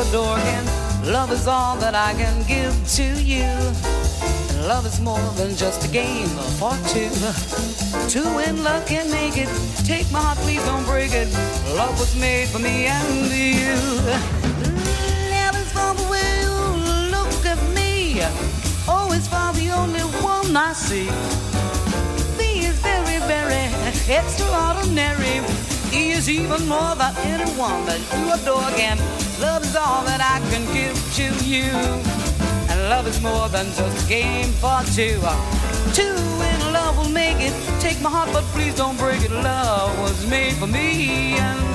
adore. And love is all that I can give to you. And love is more than just a game for two. Two in love can make it. Take my heart, please don't break it. Love was made for me and you. Love is for the way you look at me. Oh, Always for the only one I see. V is very, very extraordinary. E is even more than anyone that you adore again. Love is all that I can give to you. And love is more than just a game for two. Uh, two in love will make it. Take my heart, but please don't break it. Love was made for me and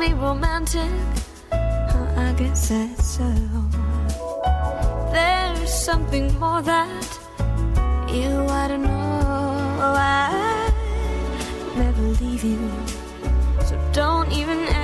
me romantic. I guess that's so. There's something more that you I don't know. I never leave you, so don't even.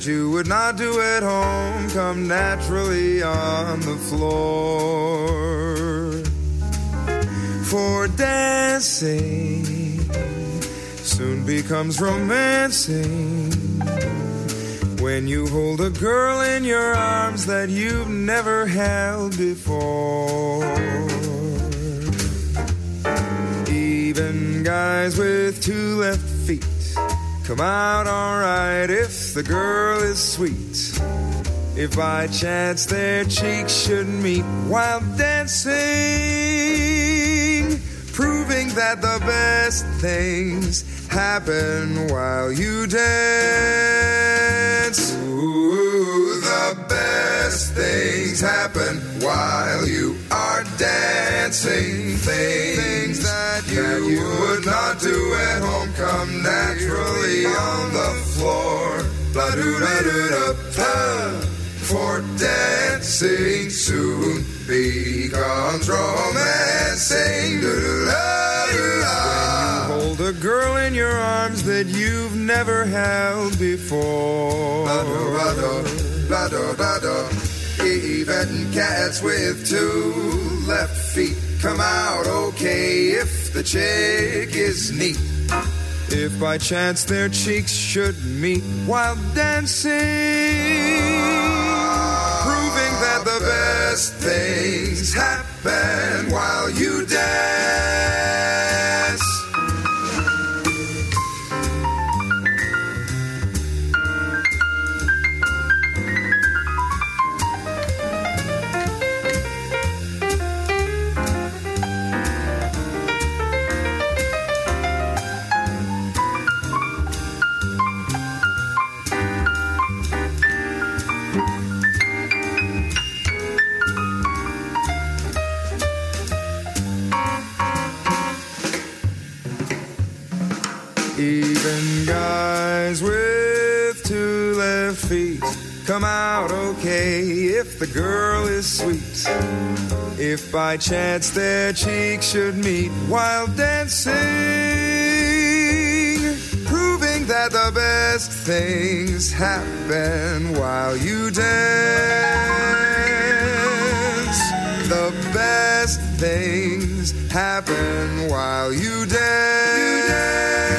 That you would not do at home come naturally on the floor. For dancing soon becomes romancing when you hold a girl in your arms that you've never held before. Even guys with two left come out alright if the girl is sweet. If by chance their cheeks should meet while dancing, proving that the best things happen while you dance. Ooh, best things happen while you are dancing. Things that you, that you would not do at home come naturally on the floor. Blah doo da doo da For dancing soon becomes romancing. Hold a girl in your arms that you've never held before. Even cats with two left feet come out okay if the chick is neat. If by chance their cheeks should meet while dancing, proving that the best things happen while you dance. Even guys with two left feet come out okay if the girl is sweet. If by chance their cheeks should meet while dancing, proving that the best things happen while you dance. The best things happen while you dance.